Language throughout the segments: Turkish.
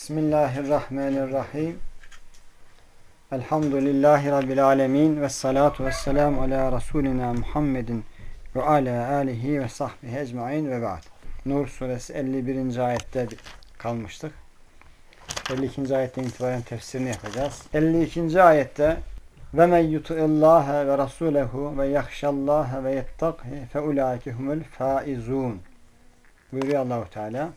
Bismillahirrahmanirrahim. Elhamdülillahi Rabbil alemin ve salatu ve selamu ala Resulina Muhammedin ve ala alihi ve sahbihi ecmain ve ba'd. Nur suresi 51. ayette kalmıştık. 52. ayetten itibaren tefsirini yapacağız. 52. ayette ve men yuti'illâhe ve rasûlehu ve yahşallâhe ve yettakhi fe ulâike humul faizûn buyuruyor Allahu Teala.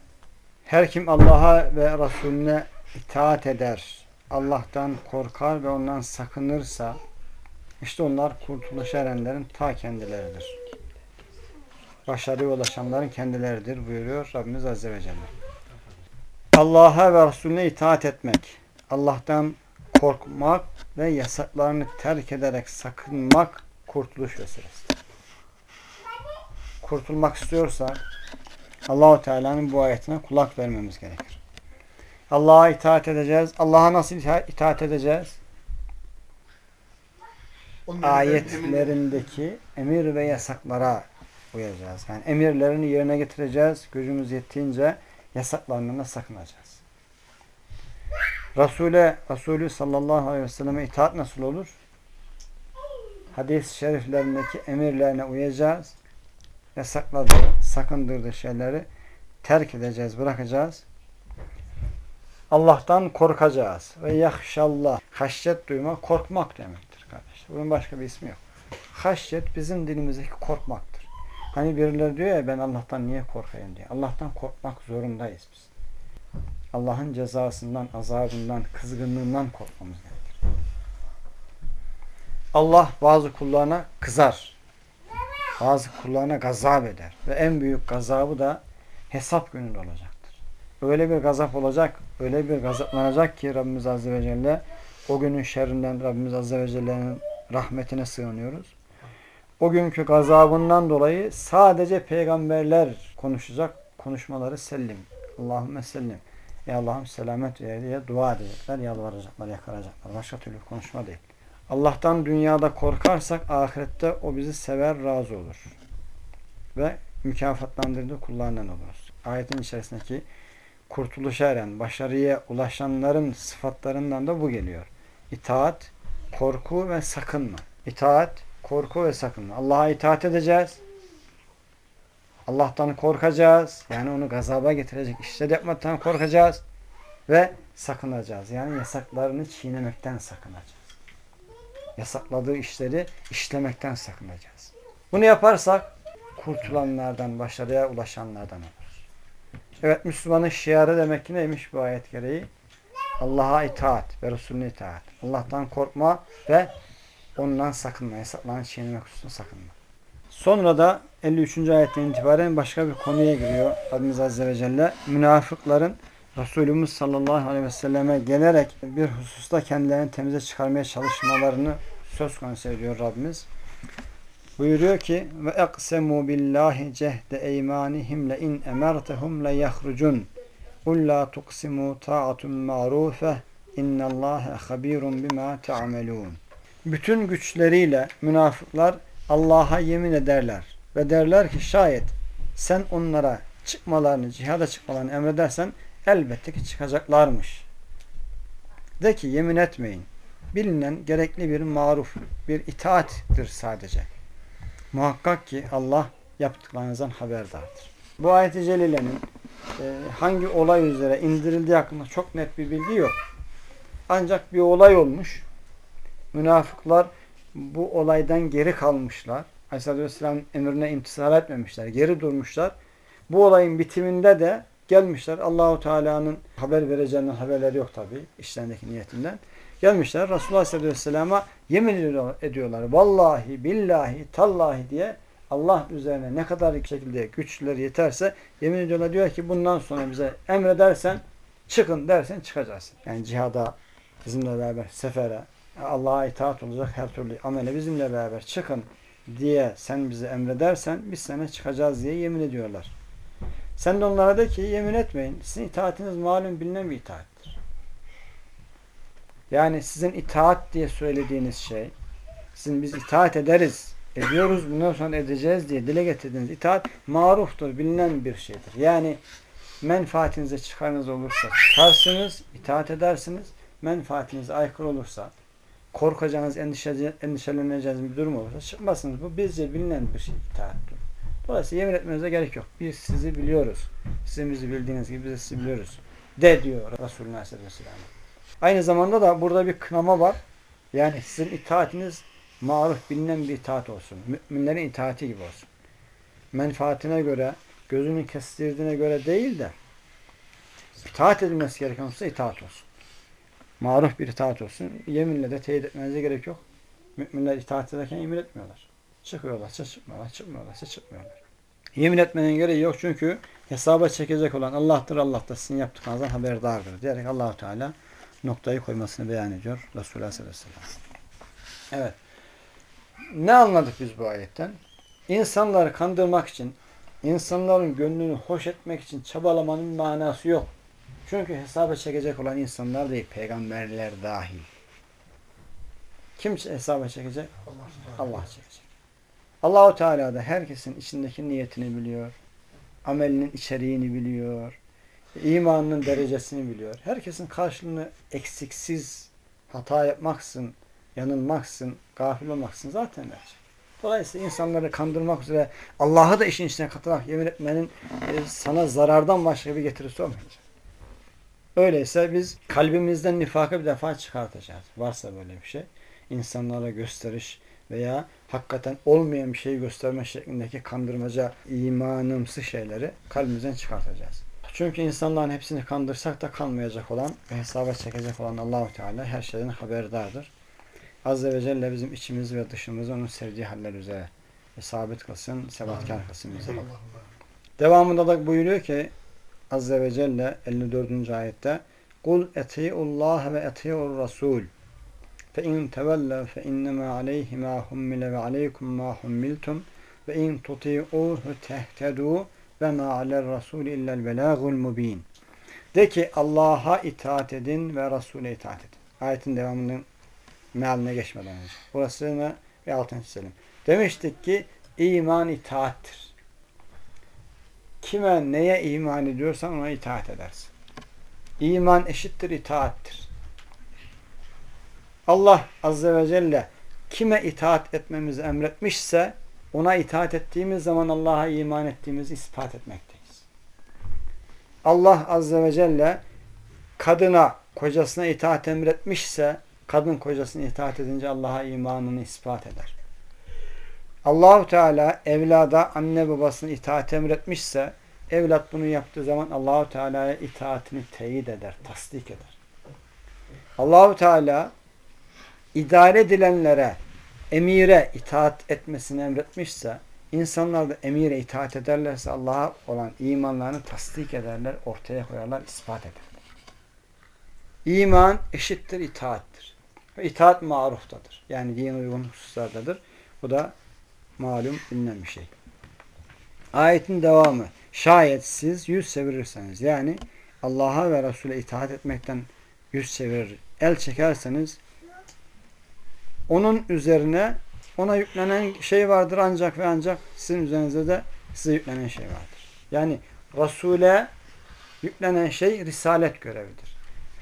Her kim Allah'a ve Resulüne itaat eder, Allah'tan korkar ve ondan sakınırsa işte onlar kurtuluşa erenlerin ta kendileridir. Başarıya ulaşanların kendileridir buyuruyor Rabbimiz Azze ve Celle. Allah'a ve Resulüne itaat etmek, Allah'tan korkmak ve yasaklarını terk ederek sakınmak kurtuluş vesilesidir. Kurtulmak istiyorsak Allahu Teala'nın bu ayetine kulak vermemiz gerekir. Allah'a itaat edeceğiz. Allah'a nasıl itaat edeceğiz? Ayetlerindeki emir ve yasaklara uyacağız. Yani emirlerini yerine getireceğiz. Gücümüz yettiğince yasaklarından da sakınacağız. Resul'e, Resulü sallallahu aleyhi ve selleme itaat nasıl olur? Hadis-i şeriflerindeki emirlerine uyacağız yasakladığı, sakındırdığı şeyleri terk edeceğiz, bırakacağız. Allah'tan korkacağız. Ve yahşallah. Haşyet duymak, korkmak demektir kardeşler. Bunun başka bir ismi yok. Haşyet bizim dilimizdeki korkmaktır. Hani birileri diyor ya ben Allah'tan niye korkayım diye. Allah'tan korkmak zorundayız biz. Allah'ın cezasından, azabından, kızgınlığından korkmamız gerekir. Allah bazı kullarına kızar bazı kullarına gazap eder. Ve en büyük gazabı da hesap gününde olacaktır. Öyle bir gazap olacak, öyle bir gazaplanacak ki Rabbimiz Azze ve Celle o günün şerrinden Rabbimiz Azze ve Celle'nin rahmetine sığınıyoruz. O günkü gazabından dolayı sadece peygamberler konuşacak konuşmaları sellim. Allahümme sellim. Ya Allah'ım selamet ver diye dua edecekler, yalvaracaklar, yakaracaklar. Başka türlü konuşma değil. Allah'tan dünyada korkarsak ahirette o bizi sever, razı olur. Ve mükafatlandırdığı kullarından oluruz. Ayetin içerisindeki kurtuluşa eren, başarıya ulaşanların sıfatlarından da bu geliyor. İtaat, korku ve sakınma. İtaat, korku ve sakınma. Allah'a itaat edeceğiz. Allah'tan korkacağız. Yani onu gazaba getirecek işler yapmaktan korkacağız. Ve sakınacağız. Yani yasaklarını çiğnemekten sakınacağız yasakladığı işleri işlemekten sakınacağız. Bunu yaparsak kurtulanlardan, başarıya ulaşanlardan oluruz. Evet Müslümanın şiarı demek ki neymiş bu ayet gereği? Allah'a itaat ve Resulüne itaat. Allah'tan korkma ve ondan sakınma. Yasaklarını çiğnemek hususunda sakınma. Sonra da 53. ayetten itibaren başka bir konuya giriyor Rabbimiz Azze ve Celle. Münafıkların Resulümüz sallallahu aleyhi ve selleme gelerek bir hususta kendilerini temize çıkarmaya çalışmalarını söz konusu ediyor Rabbimiz. Buyuruyor ki ve eqsemu billahi cehde eymanihim le in emertehum le yahrucun kul la tuqsimu ta'atun ma'rufe innallâhe habirun bima ta'melun bütün güçleriyle münafıklar Allah'a yemin ederler ve derler ki şayet sen onlara çıkmalarını, cihada çıkmalarını emredersen elbette ki çıkacaklarmış. De ki yemin etmeyin. Bilinen gerekli bir maruf, bir itaattir sadece. Muhakkak ki Allah yaptıklarınızdan haberdardır. Bu ayet-i celilenin e, hangi olay üzere indirildiği hakkında çok net bir bilgi yok. Ancak bir olay olmuş. Münafıklar bu olaydan geri kalmışlar. Aleyhisselatü Vesselam'ın emrine imtisal etmemişler. Geri durmuşlar. Bu olayın bitiminde de Gelmişler Allahu Teala'nın haber vereceğinden haberleri yok tabi işlerindeki niyetinden. Gelmişler Resulullah Aleyhisselam'a yemin ediyorlar. Vallahi billahi tallahi diye Allah üzerine ne kadar şekilde güçleri yeterse yemin ediyorlar. Diyor ki bundan sonra bize emredersen çıkın dersen çıkacaksın. Yani cihada bizimle beraber sefere Allah'a itaat olacak her türlü amele bizimle beraber çıkın diye sen bize emredersen biz sana çıkacağız diye yemin ediyorlar. Sen de onlara de ki yemin etmeyin. Sizin itaatiniz malum bilinen bir itaattir. Yani sizin itaat diye söylediğiniz şey, sizin biz itaat ederiz, ediyoruz, bundan sonra edeceğiz diye dile getirdiğiniz itaat maruftur, bilinen bir şeydir. Yani menfaatinize çıkarınız olursa çıkarsınız, itaat edersiniz. Menfaatinize aykırı olursa, korkacağınız, endişe, endişeleneceğiniz bir durum olursa çıkmazsınız. Bu bizce bilinen bir şey itaattir. Dolayısıyla yemin etmenize gerek yok. Biz sizi biliyoruz. Sizin bizi bildiğiniz gibi biz sizi biliyoruz. De diyor Resulullah Aleyhisselam. Aynı zamanda da burada bir kınama var. Yani sizin itaatiniz maruf bilinen bir itaat olsun. Müminlerin itaati gibi olsun. Menfaatine göre, gözünün kestirdiğine göre değil de itaat edilmesi gereken olsa itaat olsun. Maruf bir itaat olsun. Yeminle de teyit etmenize gerek yok. Müminler itaat ederken yemin etmiyorlar. Çıkıyorlarsa çıkmıyorlar, çıkmıyorlarsa çıkmıyorlar. Yemin etmenin gereği yok çünkü hesaba çekecek olan Allah'tır, Allah da sizin yaptıklarınızdan haberdardır diyerek Allahu Teala noktayı koymasını beyan ediyor Resulullah sallallahu aleyhi ve sellem. Evet. Ne anladık biz bu ayetten? İnsanları kandırmak için, insanların gönlünü hoş etmek için çabalamanın manası yok. Çünkü hesaba çekecek olan insanlar değil, peygamberler dahil. Kim hesaba çekecek? Allah, Allah çekecek. Allahu Teala da herkesin içindeki niyetini biliyor. Amelinin içeriğini biliyor. imanının derecesini biliyor. Herkesin karşılığını eksiksiz hata yapmaksın, yanılmaksın, gafil olmaksın zaten verecek. Dolayısıyla insanları kandırmak üzere Allah'ı da işin içine katarak yemin etmenin e, sana zarardan başka bir getirisi olmayacak. Öyleyse biz kalbimizden nifakı bir defa çıkartacağız. Varsa böyle bir şey. İnsanlara gösteriş veya hakikaten olmayan bir şeyi gösterme şeklindeki kandırmaca, imanımsı şeyleri kalbimizden çıkartacağız. Çünkü insanların hepsini kandırsak da kalmayacak olan ve hesaba çekecek olan Allahu Teala her şeyden haberdardır. Azze ve Celle bizim içimiz ve dışımızı onun sevdiği haller üzere sabit kılsın, sebatkar kılsın bizi. Devamında da buyuruyor ki Azze ve Celle 54. ayette Kul eti'ullah ve eti'ur rasul Fe in tevella fe innema aleyhi ma hummile ve aleykum ma hummiltum ve in tuti'uhu tehtedu ve ma alel rasul illel belagul mubin. De ki Allah'a itaat edin ve Resul'e itaat edin. Ayetin devamının mealine geçmeden önce. Burasını bir altını çizelim. Demiştik ki iman itaattir. Kime neye iman ediyorsan ona itaat edersin. İman eşittir itaattir. Allah Azze ve Celle kime itaat etmemizi emretmişse ona itaat ettiğimiz zaman Allah'a iman ettiğimizi ispat etmekteyiz. Allah Azze ve Celle kadına, kocasına itaat emretmişse kadın kocasına itaat edince Allah'a imanını ispat eder. Allahu Teala evlada anne babasına itaat emretmişse evlat bunu yaptığı zaman Allahu Teala'ya itaatini teyit eder, tasdik eder. Allahu Teala idare edilenlere, emire itaat etmesini emretmişse, insanlar da emire itaat ederlerse Allah'a olan imanlarını tasdik ederler, ortaya koyarlar, ispat ederler. İman eşittir itaattir. Ve itaat maruftadır. Yani din uygun hususlardadır. Bu da malum bilinen bir şey. Ayetin devamı. Şayet siz yüz çevirirseniz yani Allah'a ve Resul'e itaat etmekten yüz çevirir, el çekerseniz onun üzerine ona yüklenen şey vardır ancak ve ancak sizin üzerinize de size yüklenen şey vardır. Yani Resul'e yüklenen şey risalet görevidir.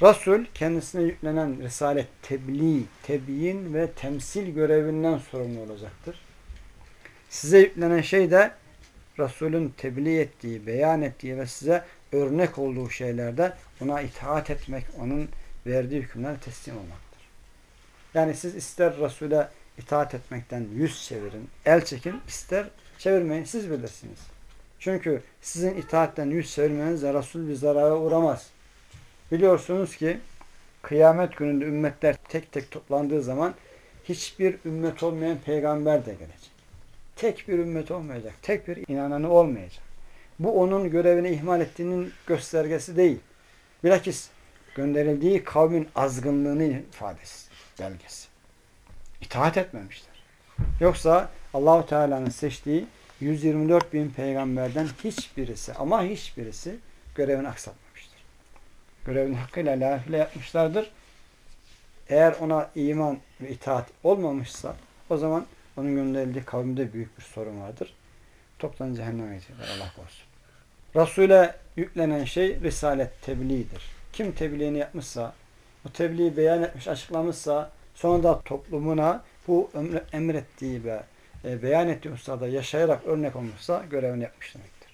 Resul kendisine yüklenen risalet, tebliğ, tebyin ve temsil görevinden sorumlu olacaktır. Size yüklenen şey de Resul'ün tebliğ ettiği, beyan ettiği ve size örnek olduğu şeylerde ona itaat etmek, onun verdiği hükümler teslim olmaktır. Yani siz ister Resul'e itaat etmekten yüz çevirin, el çekin, ister çevirmeyin, siz bilirsiniz. Çünkü sizin itaatten yüz çevirmenizle Resul bir zarara uğramaz. Biliyorsunuz ki kıyamet gününde ümmetler tek tek toplandığı zaman hiçbir ümmet olmayan peygamber de gelecek. Tek bir ümmet olmayacak. Tek bir inananı olmayacak. Bu onun görevini ihmal ettiğinin göstergesi değil. Bilakis gönderildiği kavmin azgınlığını ifadesi, belgesi. İtaat etmemişler. Yoksa Allahu Teala'nın seçtiği 124 bin peygamberden hiçbirisi ama hiçbirisi görevini aksatmamıştır. Görevini hakkıyla layıkıyla yapmışlardır. Eğer ona iman ve itaat olmamışsa o zaman onun gönderildiği kavimde büyük bir sorun vardır. Toptan cehenneme gidecekler. Allah korusun. Resul'e yüklenen şey risalet tebliğidir. Kim tebliğini yapmışsa, bu tebliği beyan etmiş, açıklamışsa, sonra da toplumuna bu emre- emrettiği ve e, beyan ettiği hususlarda yaşayarak örnek olmuşsa görevini yapmış demektir.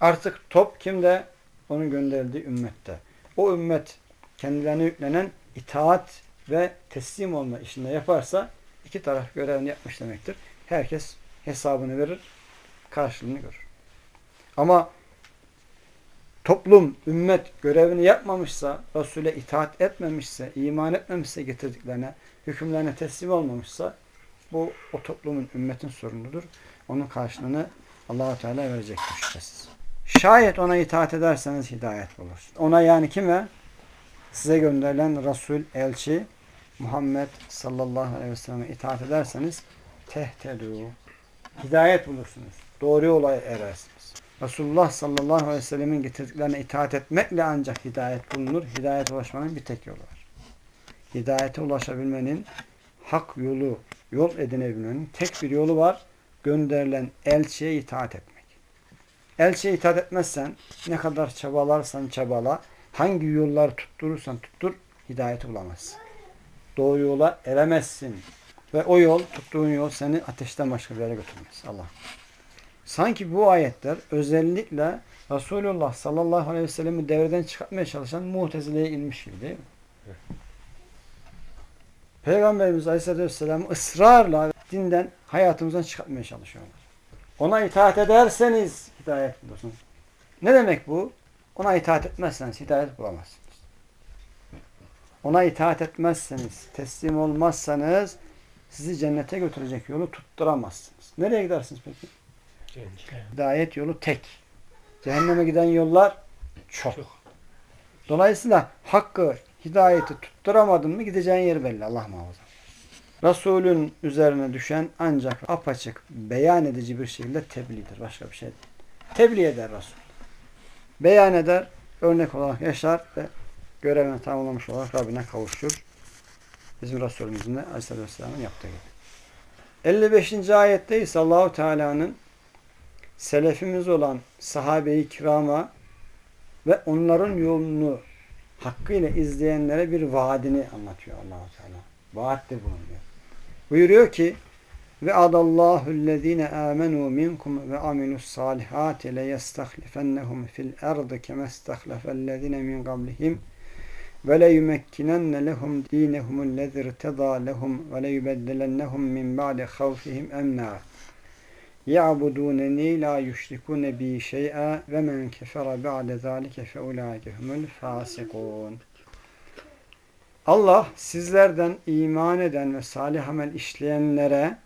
Artık top kimde? Onun gönderildiği ümmette. O ümmet kendilerine yüklenen itaat ve teslim olma işinde yaparsa iki taraf görevini yapmış demektir. Herkes hesabını verir, karşılığını görür. Ama toplum, ümmet görevini yapmamışsa, Resul'e itaat etmemişse, iman etmemişse getirdiklerine, hükümlerine teslim olmamışsa bu o toplumun, ümmetin sorunudur. Onun karşılığını Allahu Teala verecektir şüphesiz. Şayet ona itaat ederseniz hidayet bulursunuz. Ona yani kime? Size gönderilen Resul, elçi Muhammed sallallahu aleyhi ve selleme itaat ederseniz tehtedû. Hidayet bulursunuz. Doğru yola erersiniz. Resulullah sallallahu aleyhi ve sellemin getirdiklerine itaat etmekle ancak hidayet bulunur. Hidayete ulaşmanın bir tek yolu var. Hidayete ulaşabilmenin hak yolu, yol edinebilmenin tek bir yolu var. Gönderilen elçiye itaat etmek. Elçiye itaat etmezsen ne kadar çabalarsan çabala, hangi yolları tutturursan tuttur, hidayeti bulamazsın. Doğru yola eremezsin. Ve o yol, tuttuğun yol seni ateşten başka bir yere götürmez. Allah. Sanki bu ayetler özellikle Resulullah sallallahu aleyhi ve sellem'i devreden çıkartmaya çalışan muhtezileye inmiş gibi değil mi? Peygamberimiz aleyhissalatü vesselam ısrarla dinden hayatımızdan çıkartmaya çalışıyorlar. Ona itaat ederseniz hidayet bulursunuz. Ne demek bu? Ona itaat etmezseniz hidayet bulamazsınız. Ona itaat etmezseniz, teslim olmazsanız sizi cennete götürecek yolu tutturamazsınız. Nereye gidersiniz peki? Hidayet yolu tek. Cehenneme giden yollar çok. Dolayısıyla hakkı, hidayeti tutturamadın mı gideceğin yer belli. Allah muhafaza. Resulün üzerine düşen ancak apaçık, beyan edici bir şekilde tebliğdir. Başka bir şey değil. Tebliğ eder Resul. Beyan eder, örnek olarak yaşar ve görevini tamamlamış olarak Rabbine kavuşur. Bizim Resulümüzün de Aleyhisselatü Vesselam'ın yaptığı gibi. 55. ayette ise Allahu Teala'nın selefimiz olan sahabe-i kirama ve onların yolunu hakkıyla izleyenlere bir vaadini anlatıyor Allahu Teala. Vaatte bulunuyor. Buyuruyor ki ve adallahu ellezine amenu minkum ve amilus salihati le yestahlifennehum fil ardı kema istahlafellezine min qablihim ve le yumekkinenne lehum dinehum ellezî irtedâ lehum ve le يَعْبُدُونَنِي لَا يُشْرِكُونَ بِي شَيْئًا وَمَنْ كَفَرَ بَعْدَ ذَٰلِكَ فَاُولَٰئِكَ هُمُ الْفَاسِقُونَ Allah sizlerden iman eden ve salih amel işleyenlere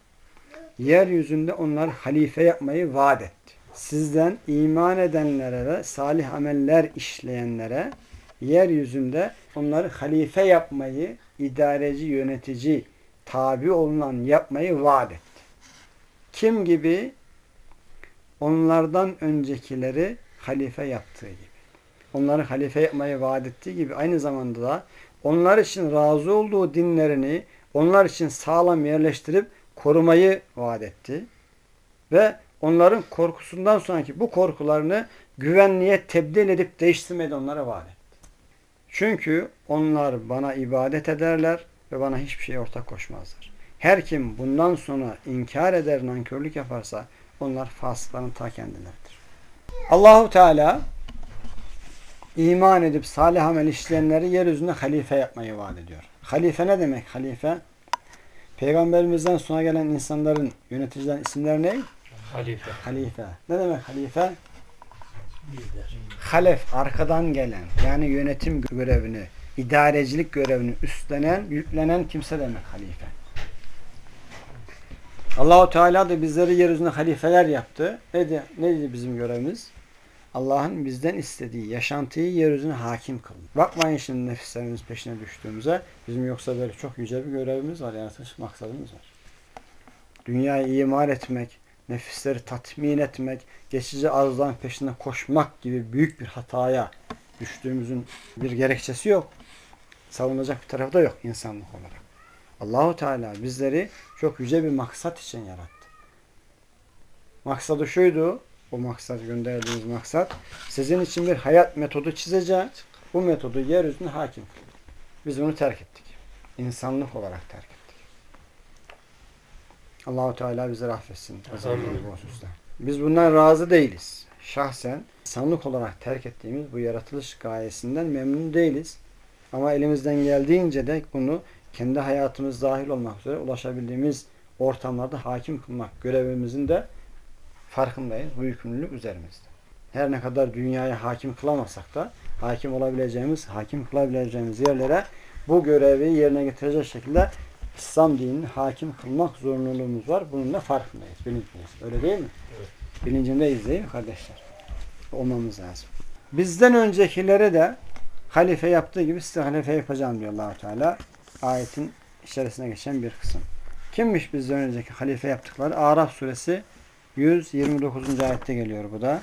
yeryüzünde onları halife yapmayı vaat etti. Sizden iman edenlere ve salih ameller işleyenlere yeryüzünde onları halife yapmayı, idareci, yönetici, tabi olunan yapmayı vaat etti. Kim gibi? Onlardan öncekileri halife yaptığı gibi. Onları halife yapmayı vaat ettiği gibi aynı zamanda da onlar için razı olduğu dinlerini onlar için sağlam yerleştirip korumayı vaat etti. Ve onların korkusundan sonraki bu korkularını güvenliğe tebdil edip değiştirmeyi de onlara vaat etti. Çünkü onlar bana ibadet ederler ve bana hiçbir şey ortak koşmazlar. Her kim bundan sonra inkar eder, nankörlük yaparsa onlar fasıkların ta kendileridir. Allahu Teala iman edip salih amel işleyenleri yeryüzünde halife yapmayı vaat ediyor. Halife ne demek halife? Peygamberimizden sonra gelen insanların yöneticilerin isimleri ne? Halife. Halife. Ne demek halife? Lider. Halef, arkadan gelen yani yönetim görevini, idarecilik görevini üstlenen, yüklenen kimse demek halife. Allahu Teala da bizleri yeryüzünde halifeler yaptı. Ne, de, ne dedi bizim görevimiz? Allah'ın bizden istediği yaşantıyı yeryüzüne hakim kılın. Bakmayın şimdi nefislerimiz peşine düştüğümüze. Bizim yoksa böyle çok yüce bir görevimiz var. Yaratılış maksadımız var. Dünyayı imar etmek, nefisleri tatmin etmek, geçici arzuların peşinde koşmak gibi büyük bir hataya düştüğümüzün bir gerekçesi yok. Savunacak bir tarafı da yok insanlık olarak. Allahu Teala bizleri çok yüce bir maksat için yarattı. Maksadı şuydu. O maksat gönderdiğimiz maksat. Sizin için bir hayat metodu çizeceğim. Bu metodu yeryüzüne hakim. Biz bunu terk ettik. İnsanlık olarak terk ettik. Allahu Teala bizi affetsin. Bu hususta. Biz bundan razı değiliz. Şahsen insanlık olarak terk ettiğimiz bu yaratılış gayesinden memnun değiliz. Ama elimizden geldiğince de bunu kendi hayatımız dahil olmak üzere ulaşabildiğimiz ortamlarda hakim kılmak görevimizin de farkındayız. Bu yükümlülük üzerimizde. Her ne kadar dünyaya hakim kılamasak da hakim olabileceğimiz, hakim kılabileceğimiz yerlere bu görevi yerine getirecek şekilde İslam dinini hakim kılmak zorunluluğumuz var. Bunun da farkındayız, bilincindeyiz. Öyle değil mi? Evet. Bilincindeyiz değil mi kardeşler? Olmamız lazım. Bizden öncekilere de halife yaptığı gibi size halife yapacağım diyor allah Teala. Ayetin içerisine geçen bir kısım. Kimmiş bizden önceki halife yaptıkları? Araf suresi 129. ayette geliyor bu da.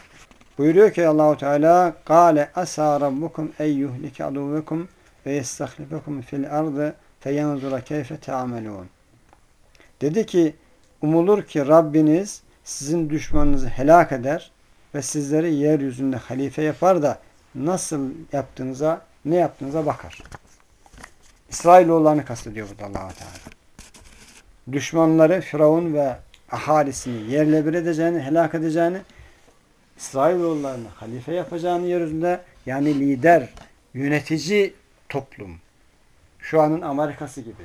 Buyuruyor ki Allahu Teala "Kâle asâ rabbukum ey yuhlike aduvekum ve yestahlifekum fil ardı feyanzura keyfe te'amelûn." Dedi ki umulur ki Rabbiniz sizin düşmanınızı helak eder ve sizleri yeryüzünde halife yapar da nasıl yaptığınıza, ne yaptığınıza bakar. İsrailoğullarını kastediyor burada allah Teala. Düşmanları Firavun ve ahalisini yerle bir edeceğini, helak edeceğini, İsrailoğullarını halife yapacağını yeryüzünde yani lider, yönetici toplum. Şu anın Amerikası gibi,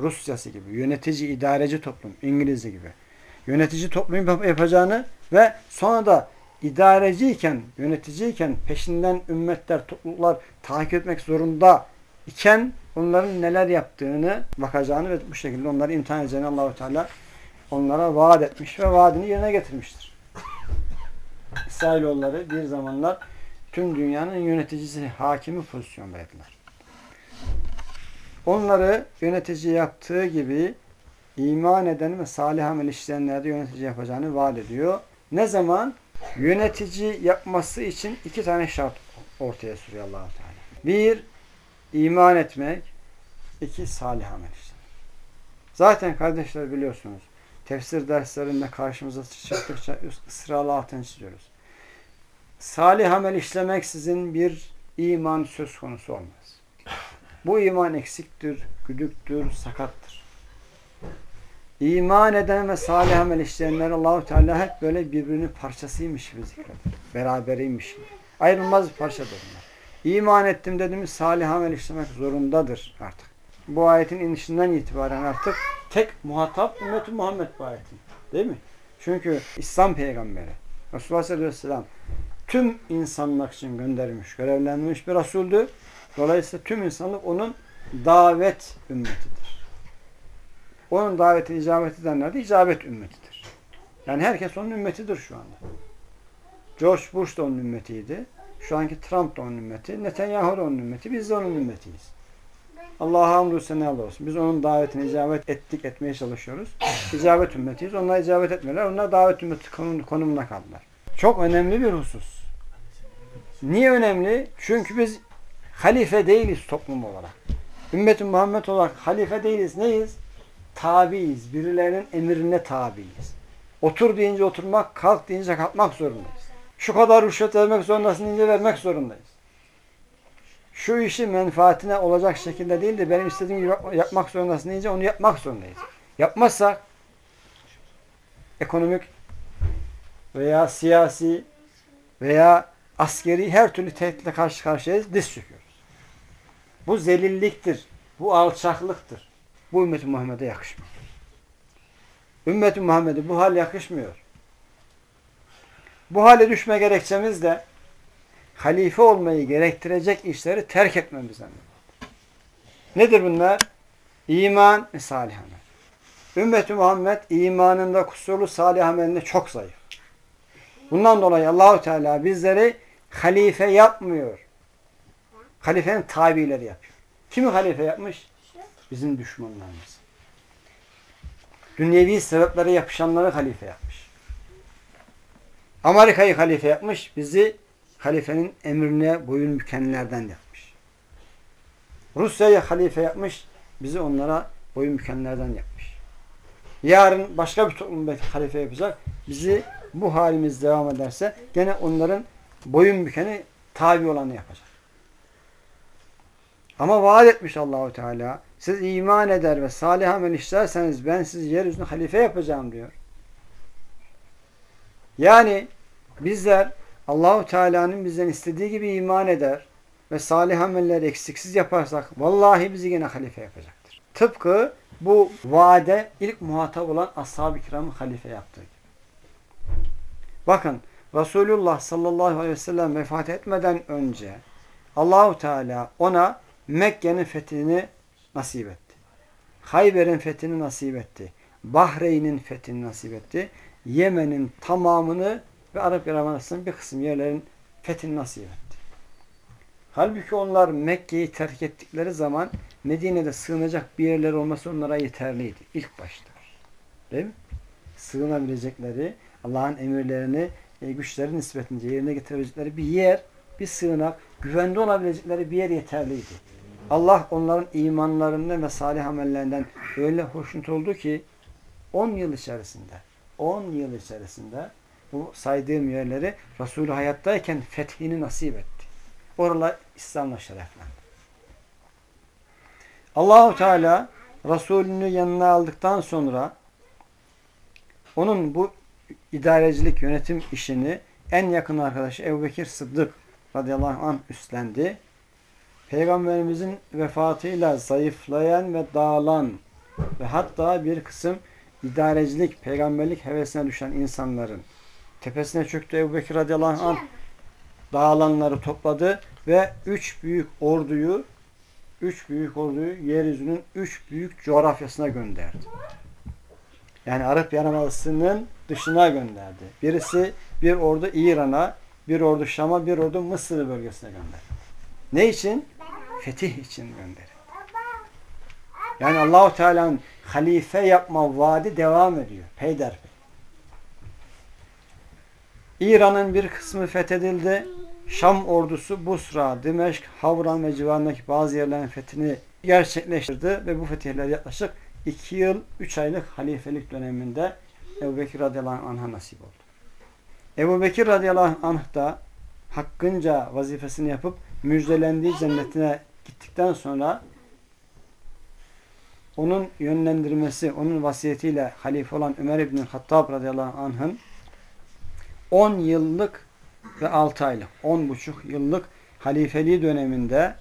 Rusyası gibi, yönetici, idareci toplum, İngilizce gibi. Yönetici toplum yap- yapacağını ve sonra da idareciyken, yöneticiyken peşinden ümmetler, topluluklar takip etmek zorunda iken onların neler yaptığını bakacağını ve bu şekilde onları imtihan edeceğini Allahu Teala onlara vaat etmiş ve vaadini yerine getirmiştir. İsrailoğulları bir zamanlar tüm dünyanın yöneticisi, hakimi pozisyondaydılar. Onları yönetici yaptığı gibi iman eden ve salih amel işleyenlerde yönetici yapacağını vaat ediyor. Ne zaman? Yönetici yapması için iki tane şart ortaya sürüyor allah Teala. Bir, iman etmek. İki salih amel işlemek. Zaten kardeşler biliyorsunuz. Tefsir derslerinde karşımıza çıktıkça ısrarla altını çiziyoruz. Salih amel işlemek sizin bir iman söz konusu olmaz. Bu iman eksiktir, güdüktür, sakattır. İman eden ve salih amel işleyenler Allahu Teala hep böyle birbirinin parçasıymış gibi zikreder. Beraberiymiş gibi. Ayrılmaz bir parçadır bunlar. İman ettim dediğimiz salih amel işlemek zorundadır artık. Bu ayetin inişinden itibaren artık tek muhatap ümmeti Muhammed bu ayetin. Değil mi? Çünkü İslam peygamberi Resulullah sallallahu aleyhi ve sellem tüm insanlık için gönderilmiş, görevlendirilmiş bir Resuldü. Dolayısıyla tüm insanlık onun davet ümmetidir. Onun davetine icabet edenler de icabet ümmetidir. Yani herkes onun ümmetidir şu anda. George Bush da onun ümmetiydi. Şu anki Trump da onun ümmeti. Netanyahu da onun ümmeti. Biz de onun ümmetiyiz. Allah'a hamdü senalar olsun. Biz onun davetine icabet ettik, etmeye çalışıyoruz. İcabet ümmetiyiz. Onlar icabet etmediler. Onlar davet ümmeti konum- konumuna kaldılar. Çok önemli bir husus. Niye önemli? Çünkü biz halife değiliz toplum olarak. Ümmet-i Muhammed olarak halife değiliz. Neyiz? Tabiiz. Birilerinin emrine tabiiz. Otur deyince oturmak, kalk deyince kalkmak zorundayız. Şu kadar rüşvet vermek zorundasın deyince vermek zorundayız. Şu işi menfaatine olacak şekilde değil de benim istediğim gibi yap- yapmak zorundasın deyince onu yapmak zorundayız. Yapmazsak ekonomik veya siyasi veya askeri her türlü tehditle karşı karşıyayız, diz çöküyoruz. Bu zelilliktir, bu alçaklıktır. Bu ümmeti Muhammed'e yakışmıyor. Ümmeti Muhammed'e bu hal yakışmıyor. Bu hale düşme gerekçemiz de halife olmayı gerektirecek işleri terk etmemizden. Nedir bunlar? İman ve salih amel. Ümmeti Muhammed imanında kusurlu salih amelinde çok zayıf. Bundan dolayı Allahu Teala bizleri halife yapmıyor. Halifenin tabileri yapıyor. Kimi halife yapmış? Bizim düşmanlarımız. Dünyevi sebeplere yapışanları halife yapmış. Amerika'yı halife yapmış, bizi halifenin emrine boyun bükenlerden yapmış. Rusya'yı halife yapmış, bizi onlara boyun bükenlerden yapmış. Yarın başka bir toplum belki halife yapacak, bizi bu halimiz devam ederse gene onların boyun bükeni tabi olanı yapacak. Ama vaat etmiş Allahu Teala. Siz iman eder ve salih amel işlerseniz ben sizi yeryüzünde halife yapacağım diyor. Yani bizler Allahu Teala'nın bizden istediği gibi iman eder ve salih ameller eksiksiz yaparsak vallahi bizi yine halife yapacaktır. Tıpkı bu vaade ilk muhatap olan ashab-ı kiramı halife yaptığı gibi. Bakın Resulullah sallallahu aleyhi ve sellem vefat etmeden önce Allahu Teala ona Mekke'nin fethini nasip etti. Hayber'in fethini nasip etti. Bahreyn'in fethini nasip etti. Yemen'in tamamını ve Arap Yarımadası'nın bir kısım yerlerin fethini nasip etti. Halbuki onlar Mekke'yi terk ettikleri zaman Medine'de sığınacak bir yerleri olması onlara yeterliydi. ilk başta. Değil mi? Sığınabilecekleri, Allah'ın emirlerini e, güçleri nispetince yerine getirebilecekleri bir yer, bir sığınak, güvende olabilecekleri bir yer yeterliydi. Allah onların imanlarından ve salih amellerinden öyle hoşnut oldu ki 10 yıl içerisinde 10 yıl içerisinde bu saydığım yerleri Resulü hayattayken fethini nasip etti. Oralar İslam'la şereflendi. Allahu Teala Resulünü yanına aldıktan sonra onun bu idarecilik, yönetim işini en yakın arkadaşı Ebu Bekir Sıddık radıyallahu anh üstlendi. Peygamberimizin vefatıyla zayıflayan ve dağılan ve hatta bir kısım idarecilik, peygamberlik hevesine düşen insanların tepesine çöktü Ebu Bekir radıyallahu anh dağılanları topladı ve üç büyük orduyu üç büyük orduyu yeryüzünün üç büyük coğrafyasına gönderdi. Yani Arap Yarımadası'nın dışına gönderdi. Birisi bir ordu İran'a, bir ordu Şam'a, bir ordu Mısır bölgesine gönderdi. Ne için? Fetih için gönderdi. Yani Allahu Teala'nın halife yapma vaadi devam ediyor. Peyderpey. İran'ın bir kısmı fethedildi. Şam ordusu Busra, Dimeşk, Havran ve civarındaki bazı yerlerin fethini gerçekleştirdi ve bu fetihler yaklaşık 2 yıl 3 aylık halifelik döneminde Ebu Bekir radıyallahu anh'a nasip oldu. Ebu Bekir radıyallahu anh da hakkınca vazifesini yapıp müjdelendiği cennetine gittikten sonra onun yönlendirmesi, onun vasiyetiyle halife olan Ömer İbni Hattab radıyallahu anh'ın 10 yıllık ve 6 aylık, 10,5 yıllık halifeliği döneminde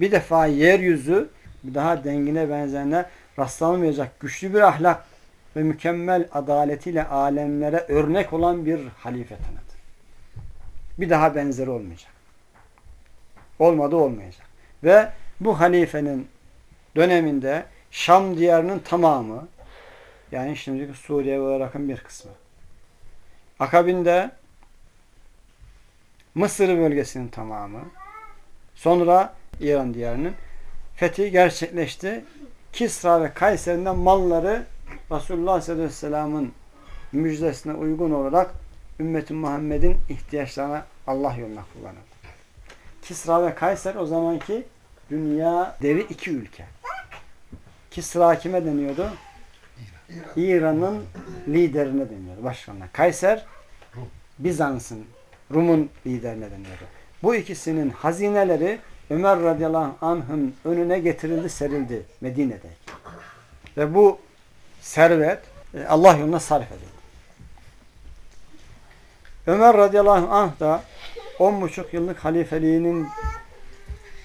bir defa yeryüzü bir daha dengine benzerine rastlanmayacak güçlü bir ahlak ve mükemmel adaletiyle alemlere örnek olan bir halife tanıdı. Bir daha benzeri olmayacak. Olmadı olmayacak. Ve bu halifenin döneminde Şam diyarının tamamı yani şimdiki Suriye ve Irak'ın bir kısmı akabinde Mısır bölgesinin tamamı sonra İran diyarının fethi gerçekleşti. Kisra ve Kayseri'nden malları Resulullah sallallahu aleyhi ve sellem'in müjdesine uygun olarak ümmetin Muhammed'in ihtiyaçlarına Allah yoluna kullanıldı. Kisra ve Kayser o zamanki dünya devi iki ülke. Kisra kime deniyordu? İran'ın liderine deniyordu. Başkanına. Kayser Bizans'ın, Rum'un liderine deniyordu. Bu ikisinin hazineleri Ömer radıyallahu anh'ın önüne getirildi, serildi Medine'de. Ve bu servet e, Allah yoluna sarf edildi. Ömer radıyallahu anh da 10,5 yıllık halifeliğinin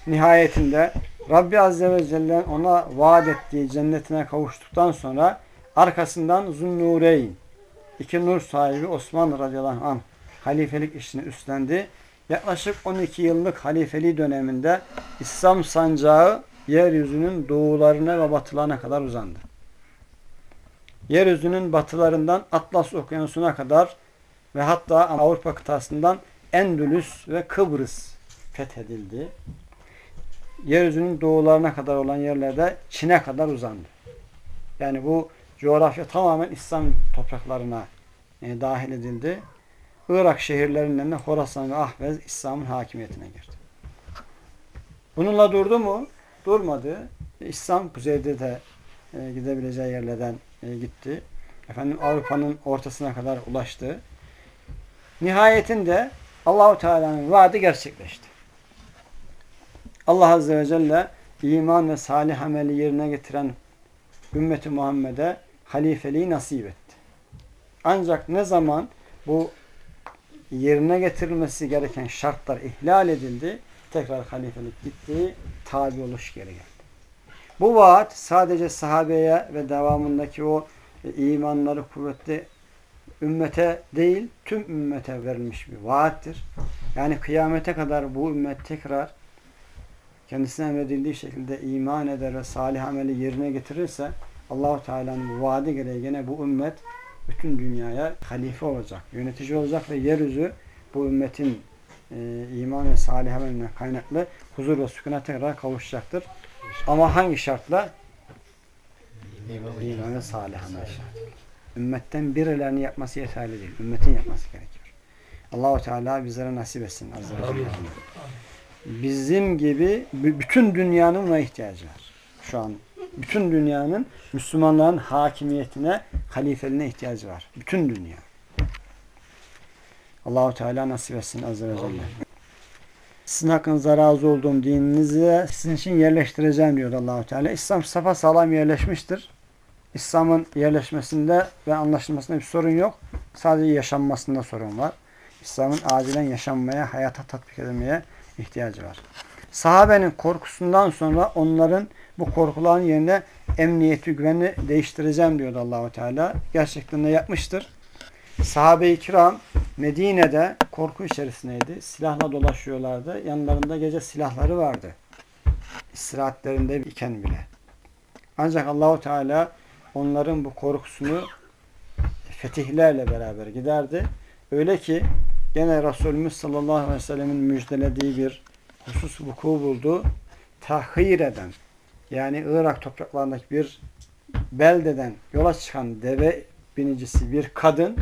nihayetinde Rabbi Azze ve Celle ona vaat ettiği cennetine kavuştuktan sonra arkasından Zunnureyn iki nur sahibi Osman radıyallahu anh halifelik işini üstlendi. Yaklaşık 12 yıllık halifeliği döneminde İslam sancağı yeryüzünün doğularına ve batılarına kadar uzandı. Yeryüzünün batılarından Atlas Okyanusu'na kadar ve hatta Avrupa kıtasından Endülüs ve Kıbrıs fethedildi. Yeryüzünün doğularına kadar olan yerlerde Çin'e kadar uzandı. Yani bu coğrafya tamamen İslam topraklarına e, dahil edildi. Irak şehirlerinden de Horasan ve Ahvez İslam'ın hakimiyetine girdi. Bununla durdu mu? Durmadı. İslam kuzeyde de e, gidebileceği yerlerden e, gitti. Efendim Avrupa'nın ortasına kadar ulaştı. Nihayetinde Allahu Teala'nın vaadi gerçekleşti. Allah Azze ve Celle iman ve salih ameli yerine getiren ümmeti Muhammed'e halifeliği nasip etti. Ancak ne zaman bu yerine getirilmesi gereken şartlar ihlal edildi, tekrar halifelik gitti, tabi oluş geri geldi. Bu vaat sadece sahabeye ve devamındaki o imanları kuvvetli ümmete değil, tüm ümmete verilmiş bir vaattir. Yani kıyamete kadar bu ümmet tekrar kendisine emredildiği şekilde iman eder ve salih ameli yerine getirirse Allahu Teala'nın vaadi gereği gene bu ümmet bütün dünyaya halife olacak, yönetici olacak ve yeryüzü bu ümmetin e, iman ve salih amelinden kaynaklı huzur ve sükuna tekrar kavuşacaktır. Ama hangi şartla? İman ve salih amel şartıyla. Ümmetten birilerini yapması yeterli değil. Ümmetin yapması gerekiyor. Allahu Teala bizlere nasip etsin. Amin. Bizim gibi bütün dünyanın ona ihtiyacı var. Şu an bütün dünyanın Müslümanların hakimiyetine, halifeliğine ihtiyacı var. Bütün dünya. Allahu Teala nasip etsin azze ve celle. Sizin hakkınızda razı olduğum dininizi sizin için yerleştireceğim diyor Allahu Teala. İslam safa sağlam yerleşmiştir. İslam'ın yerleşmesinde ve anlaşılmasında bir sorun yok. Sadece yaşanmasında sorun var. İslam'ın acilen yaşanmaya, hayata tatbik edilmeye ihtiyacı var. Sahabenin korkusundan sonra onların bu korkuların yerine emniyeti, güveni değiştireceğim diyordu Allahu Teala. Gerçekten de yapmıştır. Sahabe-i kiram Medine'de korku içerisindeydi. Silahla dolaşıyorlardı. Yanlarında gece silahları vardı. İstirahatlerinde iken bile. Ancak Allahu Teala onların bu korkusunu fetihlerle beraber giderdi. Öyle ki gene Resulümüz sallallahu aleyhi ve sellemin müjdelediği bir husus vuku buldu. Tahhir eden yani Irak topraklarındaki bir beldeden yola çıkan deve binicisi bir kadın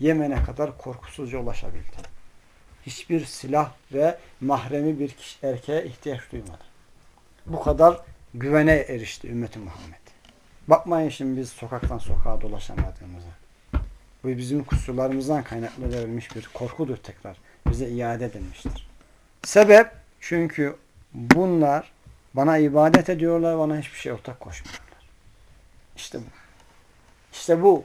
Yemen'e kadar korkusuzca ulaşabildi. Hiçbir silah ve mahremi bir kişi, erkeğe ihtiyaç duymadı. Bu kadar güvene erişti ümmeti Muhammed. Bakmayın şimdi biz sokaktan sokağa dolaşamadığımıza. Bu bizim kusurlarımızdan kaynaklı verilmiş bir korkudur tekrar. Bize iade edilmiştir. Sebep çünkü bunlar bana ibadet ediyorlar, bana hiçbir şey ortak koşmuyorlar. İşte bu. İşte bu.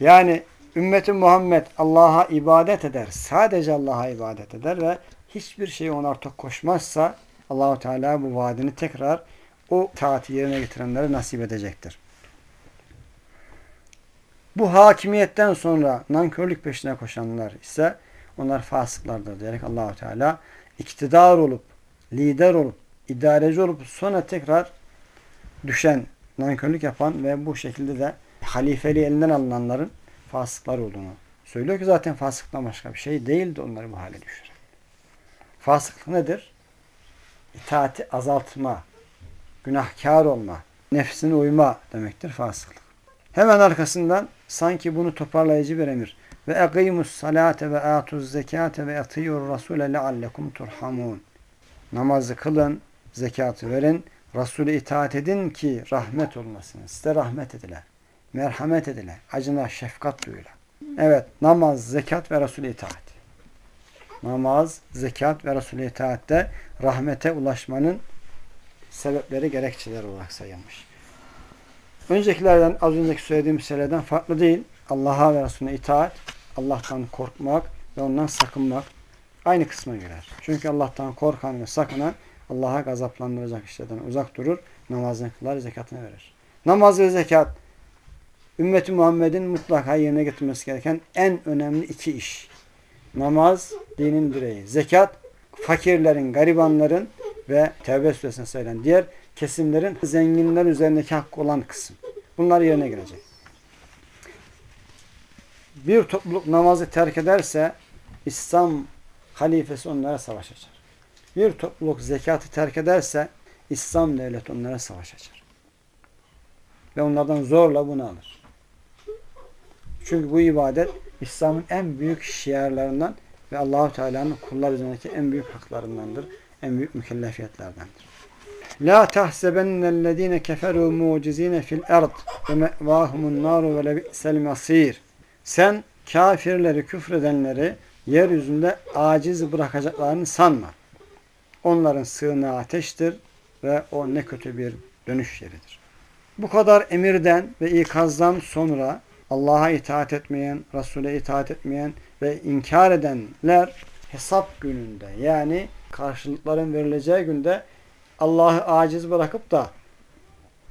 Yani ümmeti Muhammed Allah'a ibadet eder. Sadece Allah'a ibadet eder ve hiçbir şeyi ona ortak koşmazsa Allahu Teala bu vaadini tekrar o taati yerine getirenlere nasip edecektir. Bu hakimiyetten sonra nankörlük peşine koşanlar ise onlar fasıklardır diyerek Allahu Teala iktidar olup, lider olup, idareci olup sonra tekrar düşen, nankörlük yapan ve bu şekilde de halifeliği elinden alınanların fasıklar olduğunu söylüyor ki zaten fasıktan başka bir şey değildi onları bu hale düşüren. Fasıklık nedir? İtaati azaltma, günahkar olma, nefsine uyma demektir fasıklık. Hemen arkasından sanki bunu toparlayıcı bir emir. Ve eqimus salate ve atuz zekate ve atiyur rasule leallekum turhamun. Namazı kılın, zekatı verin, Resul'e itaat edin ki rahmet olmasın. Size rahmet edile, merhamet edile, acına şefkat duyula. Evet, namaz, zekat ve Resul'e itaat. Namaz, zekat ve Resul'e itaatte rahmete ulaşmanın sebepleri, gerekçeler olarak sayılmış. Öncekilerden, az önceki söylediğim şeylerden farklı değil. Allah'a ve Resulüne itaat, Allah'tan korkmak ve ondan sakınmak aynı kısma girer. Çünkü Allah'tan korkan ve sakınan Allah'a gazaplandıracak işlerden uzak durur, namazını kılar, zekatını verir. Namaz ve zekat ümmeti Muhammed'in mutlaka yerine getirmesi gereken en önemli iki iş. Namaz, dinin direği. Zekat, fakirlerin, garibanların ve Tevbe suresine söylenen diğer kesimlerin zenginler üzerindeki hakkı olan kısım. Bunlar yerine girecek. Bir topluluk namazı terk ederse İslam halifesi onlara savaş açar. Bir topluluk zekatı terk ederse İslam devleti onlara savaş açar. Ve onlardan zorla bunu alır. Çünkü bu ibadet İslam'ın en büyük şiarlarından ve Allahu Teala'nın kullar üzerindeki en büyük haklarındandır. En büyük mükellefiyetlerdendir. La tahsebennellezine keferu mucizine fil ard ve mevahumun naru ve lebi'sel masir. Sen kafirleri, küfredenleri yeryüzünde aciz bırakacaklarını sanma. Onların sığınağı ateştir ve o ne kötü bir dönüş yeridir. Bu kadar emirden ve ikazdan sonra Allah'a itaat etmeyen, Resul'e itaat etmeyen ve inkar edenler hesap gününde yani karşılıkların verileceği günde Allah'ı aciz bırakıp da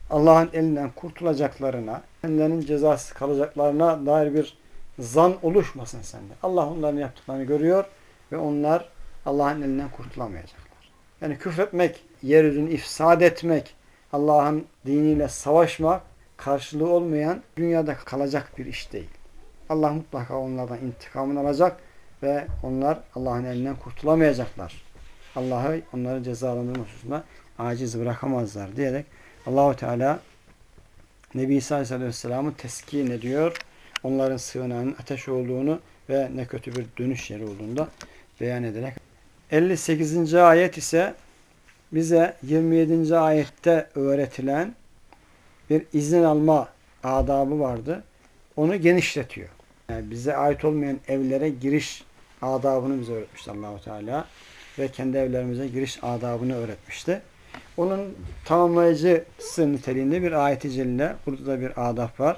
Allah'ın elinden kurtulacaklarına, kendilerinin cezası kalacaklarına dair bir zan oluşmasın sende. Allah onların yaptıklarını görüyor ve onlar Allah'ın elinden kurtulamayacaklar. Yani küfretmek, yeryüzünü ifsad etmek, Allah'ın diniyle savaşmak karşılığı olmayan dünyada kalacak bir iş değil. Allah mutlaka onlardan intikamını alacak ve onlar Allah'ın elinden kurtulamayacaklar. Allah'ı onları cezalandırma hususunda aciz bırakamazlar diyerek Allahu Teala Nebi İsa Aleyhisselatü Vesselam'ı teskin ediyor. Onların sığınağının ateş olduğunu ve ne kötü bir dönüş yeri olduğunu da beyan ederek 58. ayet ise bize 27. ayette öğretilen bir izin alma adabı vardı. Onu genişletiyor. Yani bize ait olmayan evlere giriş adabını bize öğretmişti Allahu Teala ve kendi evlerimize giriş adabını öğretmişti. Onun tamamlayıcısı niteliğinde bir ayet-i celle. Burada da bir adab var.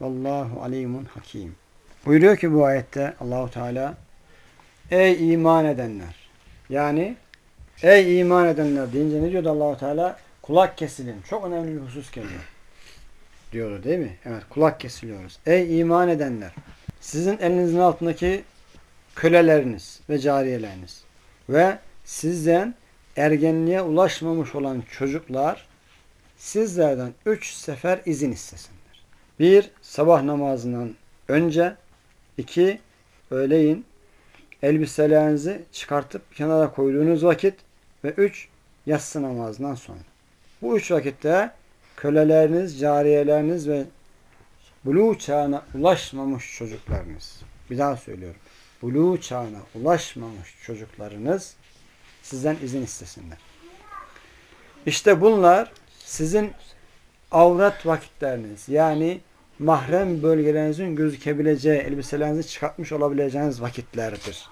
Vallahu alimun hakim. Buyuruyor ki bu ayette Allahu Teala Ey iman edenler yani ey iman edenler deyince ne diyordu Allahu Teala? Kulak kesilin. Çok önemli bir husus geliyor. Diyordu değil mi? Evet kulak kesiliyoruz. Ey iman edenler sizin elinizin altındaki köleleriniz ve cariyeleriniz ve sizden ergenliğe ulaşmamış olan çocuklar sizlerden üç sefer izin istesinler. Bir, sabah namazından önce. iki öğleyin elbiselerinizi çıkartıp kenara koyduğunuz vakit. Ve üç, yatsı namazından sonra. Bu üç vakitte köleleriniz, cariyeleriniz ve buluğ çağına ulaşmamış çocuklarınız. Bir daha söylüyorum. Buluğ çağına ulaşmamış çocuklarınız sizden izin istesinler. İşte bunlar sizin avret vakitleriniz yani mahrem bölgelerinizin gözükebileceği, elbiselerinizi çıkartmış olabileceğiniz vakitlerdir.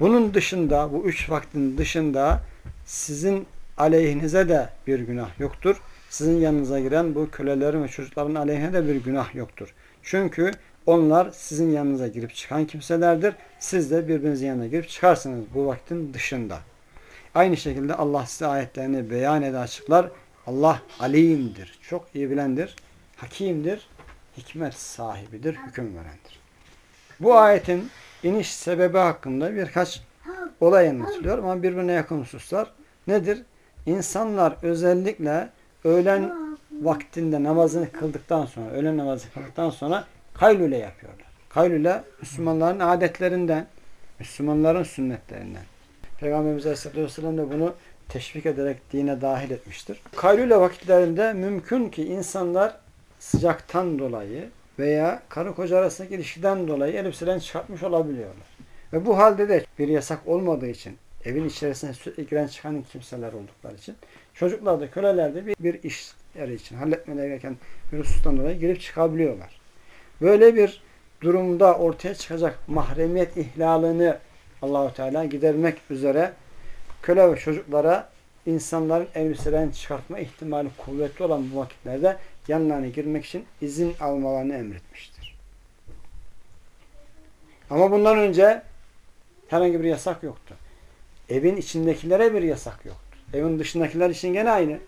Bunun dışında, bu üç vaktin dışında sizin aleyhinize de bir günah yoktur. Sizin yanınıza giren bu kölelerin ve çocukların aleyhine de bir günah yoktur. Çünkü onlar sizin yanınıza girip çıkan kimselerdir. Siz de birbirinizin yanına girip çıkarsınız bu vaktin dışında. Aynı şekilde Allah size ayetlerini beyan eder açıklar. Allah alimdir. Çok iyi bilendir. Hakimdir. Hikmet sahibidir. Hüküm verendir. Bu ayetin iniş sebebi hakkında birkaç olay anlatılıyor ama birbirine yakın hususlar. Nedir? İnsanlar özellikle öğlen vaktinde namazını kıldıktan sonra, öğlen namazı kıldıktan sonra kaylule yapıyorlar. Kaylule Müslümanların adetlerinden, Müslümanların sünnetlerinden. Peygamberimiz Aleyhisselatü Vesselam da bunu teşvik ederek dine dahil etmiştir. Kaylule vakitlerinde mümkün ki insanlar sıcaktan dolayı veya karı koca arasındaki ilişkiden dolayı elbiselerini çıkartmış olabiliyorlar. Ve bu halde de bir yasak olmadığı için evin içerisine sürekli giren çıkan kimseler oldukları için çocuklar da köleler de bir, bir işleri için halletmeleri gereken bir husustan dolayı girip çıkabiliyorlar. Böyle bir durumda ortaya çıkacak mahremiyet ihlalini Allahu Teala gidermek üzere köle ve çocuklara insanların elbiselerini çıkartma ihtimali kuvvetli olan bu vakitlerde yanlarına girmek için izin almalarını emretmiştir. Ama bundan önce herhangi bir yasak yoktu. Evin içindekilere bir yasak yoktu. Evin dışındakiler için gene aynı.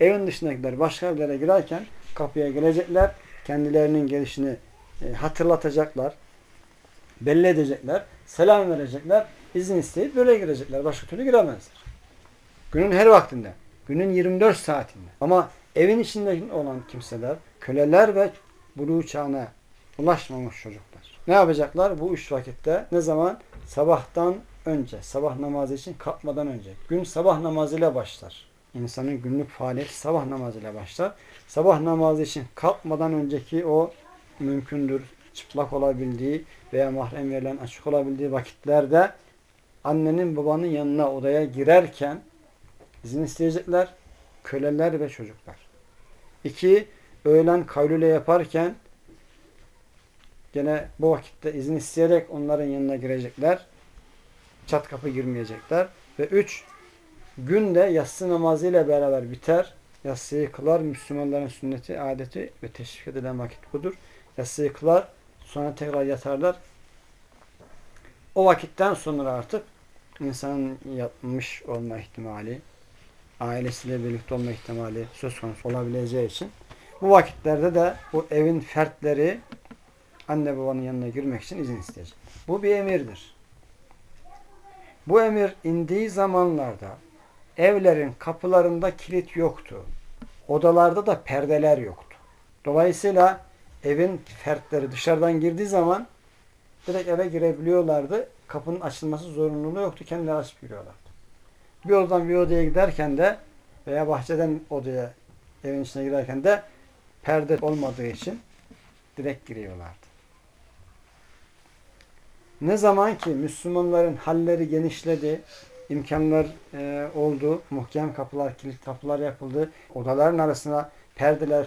Evin dışındakiler başka evlere girerken kapıya gelecekler. Kendilerinin gelişini e, hatırlatacaklar. Belli edecekler. Selam verecekler. izin isteyip böyle girecekler. Başka türlü giremezler. Günün her vaktinde. Günün 24 saatinde. Ama evin içinde olan kimseler, köleler ve buluğ çağına ulaşmamış çocuklar. Ne yapacaklar? Bu üç vakitte ne zaman? Sabahtan önce, sabah namazı için kalkmadan önce. Gün sabah namazıyla başlar. İnsanın günlük faaliyeti sabah namazıyla başlar. Sabah namazı için kalkmadan önceki o mümkündür. Çıplak olabildiği veya mahrem yerlerin açık olabildiği vakitlerde annenin babanın yanına odaya girerken izin isteyecekler. Köleler ve çocuklar. İki, öğlen kaylule yaparken gene bu vakitte izin isteyerek onların yanına girecekler. Çat kapı girmeyecekler. Ve üç, gün de yatsı namazıyla beraber biter. Yatsıyı kılar. Müslümanların sünneti, adeti ve teşvik edilen vakit budur. Yatsıyı kılar. Sonra tekrar yatarlar. O vakitten sonra artık insanın yatmış olma ihtimali, ailesiyle birlikte olma ihtimali söz konusu olabileceği için bu vakitlerde de bu evin fertleri anne babanın yanına girmek için izin isteyecek. Bu bir emirdir. Bu emir indiği zamanlarda evlerin kapılarında kilit yoktu. Odalarda da perdeler yoktu. Dolayısıyla evin fertleri dışarıdan girdiği zaman direkt eve girebiliyorlardı. Kapının açılması zorunluluğu yoktu. Kendileri açıp giriyorlardı. Bir odadan bir odaya giderken de veya bahçeden odaya evin içine girerken de perde olmadığı için direkt giriyorlardı. Ne zaman ki Müslümanların halleri genişledi, imkanlar e, oldu, muhkem kapılar, kilit kapılar yapıldı, odaların arasına perdeler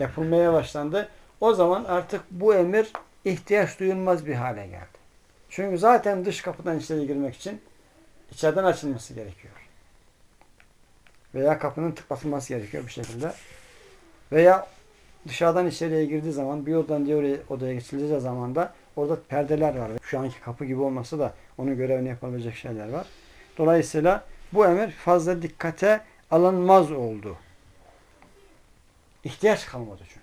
yapılmaya başlandı. O zaman artık bu emir ihtiyaç duyulmaz bir hale geldi. Çünkü zaten dış kapıdan içeri girmek için içeriden açılması gerekiyor. Veya kapının tıklatılması gerekiyor bir şekilde. Veya dışarıdan içeriye girdiği zaman bir odadan diğer odaya geçileceği zaman da orada perdeler var. Şu anki kapı gibi olmasa da onun görevini yapabilecek şeyler var. Dolayısıyla bu emir fazla dikkate alınmaz oldu. İhtiyaç kalmadı çünkü.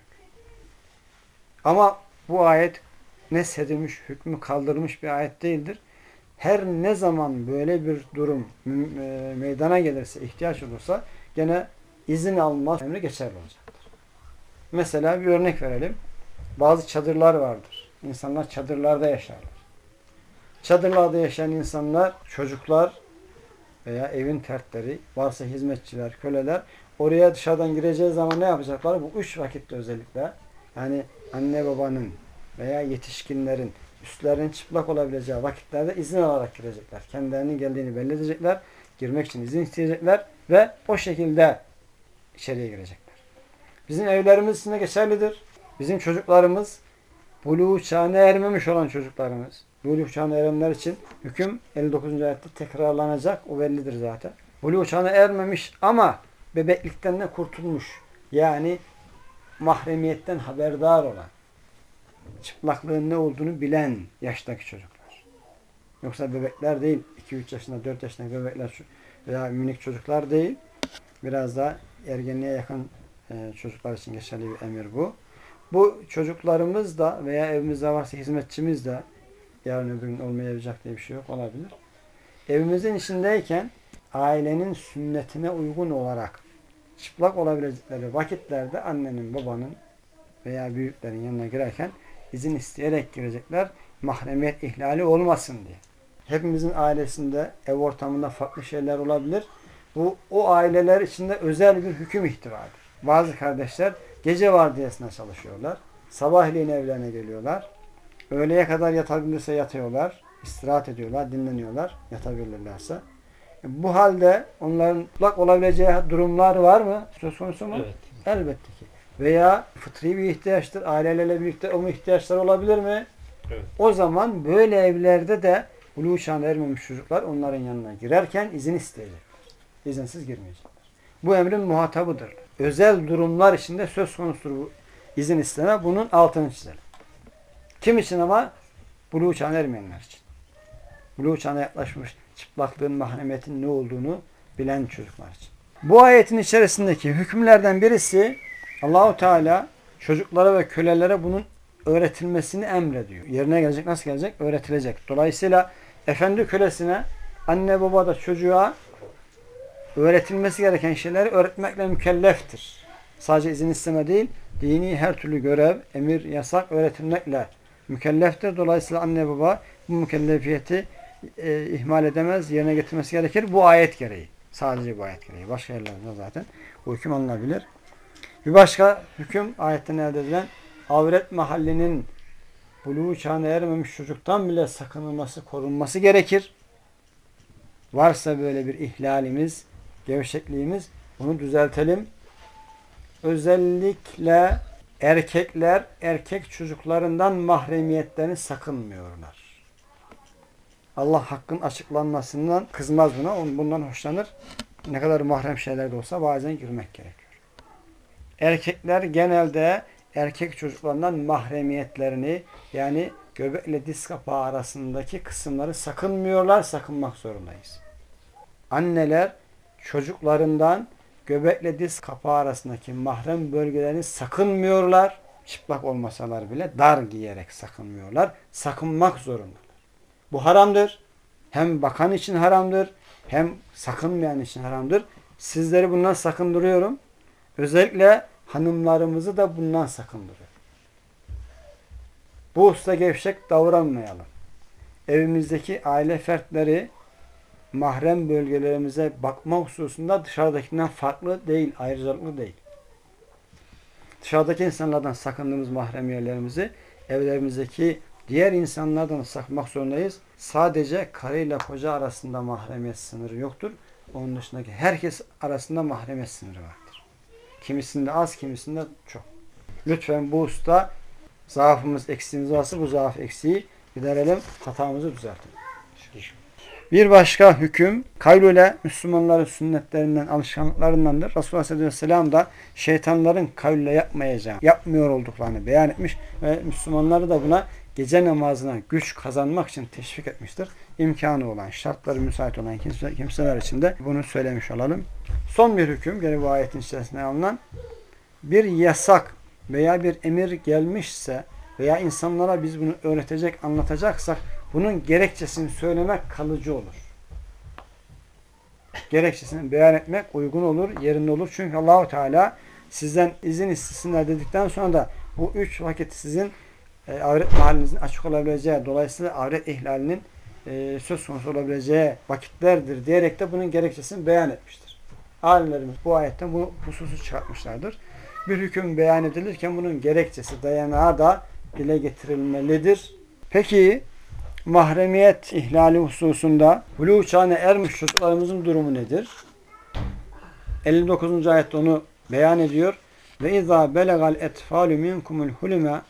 Ama bu ayet neshedilmiş, hükmü kaldırmış bir ayet değildir. Her ne zaman böyle bir durum e, meydana gelirse, ihtiyaç olursa gene izin alma emri geçerli olacaktır. Mesela bir örnek verelim. Bazı çadırlar vardır. İnsanlar çadırlarda yaşarlar. Çadırlarda yaşayan insanlar, çocuklar veya evin tertleri, varsa hizmetçiler, köleler oraya dışarıdan gireceği zaman ne yapacaklar? Bu üç vakitte özellikle yani anne babanın veya yetişkinlerin üstlerinin çıplak olabileceği vakitlerde izin alarak girecekler. Kendilerinin geldiğini belli edecekler. Girmek için izin isteyecekler ve o şekilde içeriye girecekler. Bizim evlerimiz içinde geçerlidir. Bizim çocuklarımız buluğ çağına ermemiş olan çocuklarımız. Buluğ çağına erenler için hüküm 59. ayette tekrarlanacak. O bellidir zaten. Buluğ çağına ermemiş ama bebeklikten de kurtulmuş. Yani mahremiyetten haberdar olan çıplaklığın ne olduğunu bilen yaştaki çocuklar. Yoksa bebekler değil. 2-3 yaşında, 4 yaşındaki bebekler veya minik çocuklar değil. Biraz daha ergenliğe yakın e, çocuklar için geçerli bir emir bu. Bu çocuklarımız da veya evimizde varsa hizmetçimiz de yarın öbür gün olmayabilecek diye bir şey yok olabilir. Evimizin içindeyken ailenin sünnetine uygun olarak çıplak olabilecekleri vakitlerde annenin, babanın veya büyüklerin yanına girerken izin isteyerek girecekler. Mahremiyet ihlali olmasın diye. Hepimizin ailesinde, ev ortamında farklı şeyler olabilir. Bu o aileler içinde özel bir hüküm ihtivadır. Bazı kardeşler gece vardiyasına çalışıyorlar. Sabahleyin evlerine geliyorlar. Öğleye kadar yatabilirse yatıyorlar. istirahat ediyorlar, dinleniyorlar. Yatabilirlerse. Bu halde onların mutlak olabileceği durumlar var mı? Söz konusu mu? Evet. Elbette ki. Veya fıtri bir ihtiyaçtır. Ailelerle birlikte onun ihtiyaçları olabilir mi? Evet. O zaman böyle evlerde de buluğ çağına ermemiş çocuklar onların yanına girerken izin isteyecekler. İzinsiz girmeyecekler. Bu emrin muhatabıdır. Özel durumlar içinde söz konusudur bu izin isteme. Bunun altını çizelim. Kim için ama? Buluğ çağına ermeyenler için. Buluğ çağına yaklaşmış çıplaklığın, mahremiyetin ne olduğunu bilen çocuklar için. Bu ayetin içerisindeki hükümlerden birisi Allahu Teala çocuklara ve kölelere bunun öğretilmesini emrediyor. Yerine gelecek nasıl gelecek? Öğretilecek. Dolayısıyla efendi kölesine anne baba da çocuğa öğretilmesi gereken şeyleri öğretmekle mükelleftir. Sadece izin isteme değil, dini her türlü görev, emir, yasak öğretilmekle mükelleftir. Dolayısıyla anne baba bu mükellefiyeti e, ihmal edemez, yerine getirmesi gerekir. Bu ayet gereği. Sadece bu ayet gereği. Başka yerlerde zaten bu hüküm alınabilir. Bir başka hüküm ayetten elde edilen avret mahallinin buluğu çağına ermemiş çocuktan bile sakınılması, korunması gerekir. Varsa böyle bir ihlalimiz, gevşekliğimiz bunu düzeltelim. Özellikle erkekler erkek çocuklarından mahremiyetlerini sakınmıyorlar. Allah hakkın açıklanmasından kızmaz buna. Bundan hoşlanır. Ne kadar mahrem şeyler de olsa bazen girmek gerekiyor. Erkekler genelde erkek çocuklarından mahremiyetlerini yani göbekle diz kapağı arasındaki kısımları sakınmıyorlar. Sakınmak zorundayız. Anneler çocuklarından göbekle diz kapağı arasındaki mahrem bölgelerini sakınmıyorlar. Çıplak olmasalar bile dar giyerek sakınmıyorlar. Sakınmak zorundalar. Bu haramdır. Hem bakan için haramdır, hem sakınmayan için haramdır. Sizleri bundan sakındırıyorum. Özellikle hanımlarımızı da bundan sakındırıyorum. Bu usta gevşek davranmayalım. Evimizdeki aile fertleri mahrem bölgelerimize bakma hususunda dışarıdakinden farklı değil, ayrıcalıklı değil. Dışarıdaki insanlardan sakındığımız mahrem yerlerimizi evlerimizdeki diğer insanlardan sakınmak zorundayız. Sadece karıyla koca arasında mahremiyet sınırı yoktur. Onun dışındaki herkes arasında mahremiyet sınırı vardır. Kimisinde az, kimisinde çok. Lütfen bu usta zaafımız, eksiğimiz varsa bu zaaf eksiği giderelim, hatamızı düzeltelim. Bir başka hüküm kaylule Müslümanların sünnetlerinden, alışkanlıklarındandır. Resulullah Aleyhisselatü Vesselam da şeytanların kaylule yapmayacağı, yapmıyor olduklarını beyan etmiş ve Müslümanları da buna gece namazına güç kazanmak için teşvik etmiştir. İmkanı olan, şartları müsait olan kimse, kimseler için de bunu söylemiş olalım. Son bir hüküm, gene bu ayetin içerisinde alınan bir yasak veya bir emir gelmişse veya insanlara biz bunu öğretecek, anlatacaksak bunun gerekçesini söylemek kalıcı olur. Gerekçesini beyan etmek uygun olur, yerinde olur. Çünkü Allahu Teala sizden izin istesinler dedikten sonra da bu üç vakit sizin e, avret mahallinizin açık olabileceği, dolayısıyla avret ihlalinin e, söz konusu olabileceği vakitlerdir diyerek de bunun gerekçesini beyan etmiştir. Alimlerimiz bu ayetten bu hususu çıkartmışlardır. Bir hüküm beyan edilirken bunun gerekçesi, dayanağı da dile getirilmelidir. Peki mahremiyet ihlali hususunda buluğ çağına ermiş çocuklarımızın durumu nedir? 59. ayette onu beyan ediyor. Ve izâ belegal etfâlu minkumul hulüme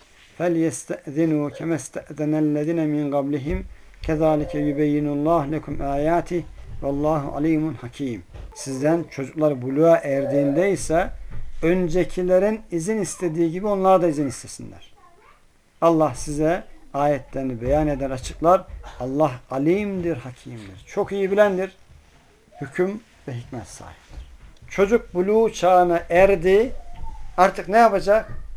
fel yestezinu kemestezenellezine min qablihim kezalike yübeyyinullah lekum ayati vallahu alimun hakim. Sizden çocuklar buluğa erdiğinde ise öncekilerin izin istediği gibi onlar da izin istesinler. Allah size ayetlerini beyan eder, açıklar. Allah alimdir, hakimdir. Çok iyi bilendir. Hüküm ve hikmet sahibidir. Çocuk buluğ çağına erdi. Artık ne yapacak?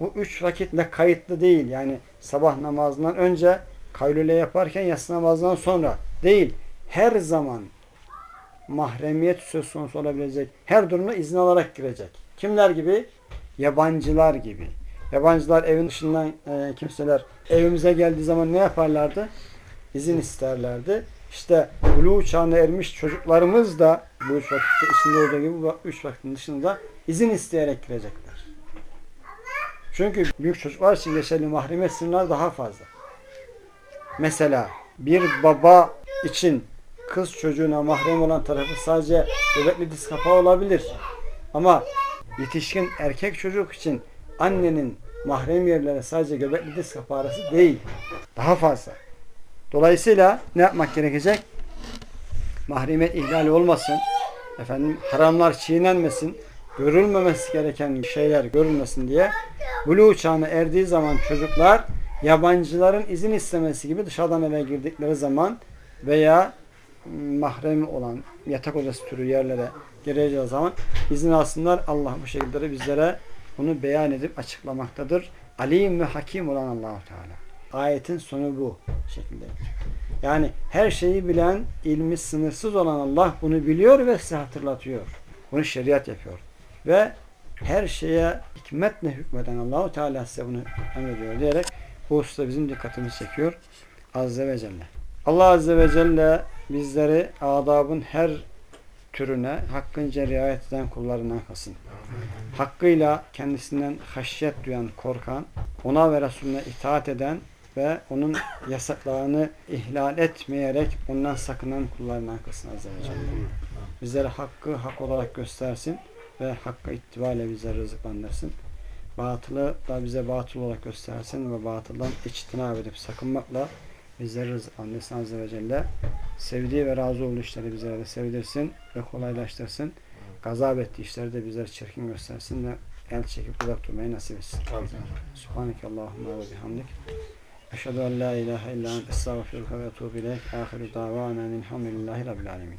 Bu üç vakitle kayıtlı değil. Yani sabah namazından önce kaylule yaparken yatsı namazından sonra değil. Her zaman mahremiyet söz konusu olabilecek. Her durumda izin alarak girecek. Kimler gibi? Yabancılar gibi. Yabancılar evin dışından e, kimseler evimize geldiği zaman ne yaparlardı? İzin isterlerdi. İşte buluğ çağına ermiş çocuklarımız da bu üç vakitte içinde olduğu gibi bu üç vakitin dışında izin isteyerek girecekler. Çünkü büyük çocuklar için geçerli mahremiyet sınırları daha fazla. Mesela bir baba için kız çocuğuna mahrem olan tarafı sadece bebekli diz kapağı olabilir. Ama yetişkin erkek çocuk için annenin mahrem yerleri sadece göbekli diz kapağı arası değil. Daha fazla. Dolayısıyla ne yapmak gerekecek? Mahremiyet ihlali olmasın. Efendim haramlar çiğnenmesin. Görülmemesi gereken şeyler görülmesin diye Buluğ çağına erdiği zaman çocuklar yabancıların izin istemesi gibi dışarıdan eve girdikleri zaman veya mahremi olan yatak odası türü yerlere gireceği zaman izin alsınlar. Allah bu şekilde bizlere bunu beyan edip açıklamaktadır. Alim ve hakim olan Allahu Teala. Ayetin sonu bu şekilde. Yani her şeyi bilen, ilmi sınırsız olan Allah bunu biliyor ve size hatırlatıyor. Bunu şeriat yapıyor. Ve her şeye hikmetle hükmeden Allahu Teala size bunu emrediyor diyerek Bu hususta bizim dikkatimizi çekiyor. Azze ve Celle. Allah Azze ve Celle bizleri adabın her türüne hakkınca riayet eden kullarından kılsın. Hakkıyla kendisinden haşyet duyan, korkan, ona ve Resulüne itaat eden ve onun yasaklarını ihlal etmeyerek ondan sakınan kullarından kılsın Azze ve Celle. Bizlere hakkı hak olarak göstersin ve hakka ittiba ile bizleri rızıklandırsın. Batılı da bize batıl olarak göstersin ve batıldan içtinab edip sakınmakla bizleri rızıklandırsın Azze ve Celle. Sevdiği ve razı olduğu işleri bizlere de sevdirsin ve kolaylaştırsın. Gazap ettiği işleri de bizlere çirkin göstersin ve el çekip uzak durmayı nasip etsin. Subhaneke Allahümme ve bihamdik. Eşhedü en la ilahe illa ente estağfiruke ve etûbü ileyk. Ahiru davana elhamdülillahi rabbil alemin.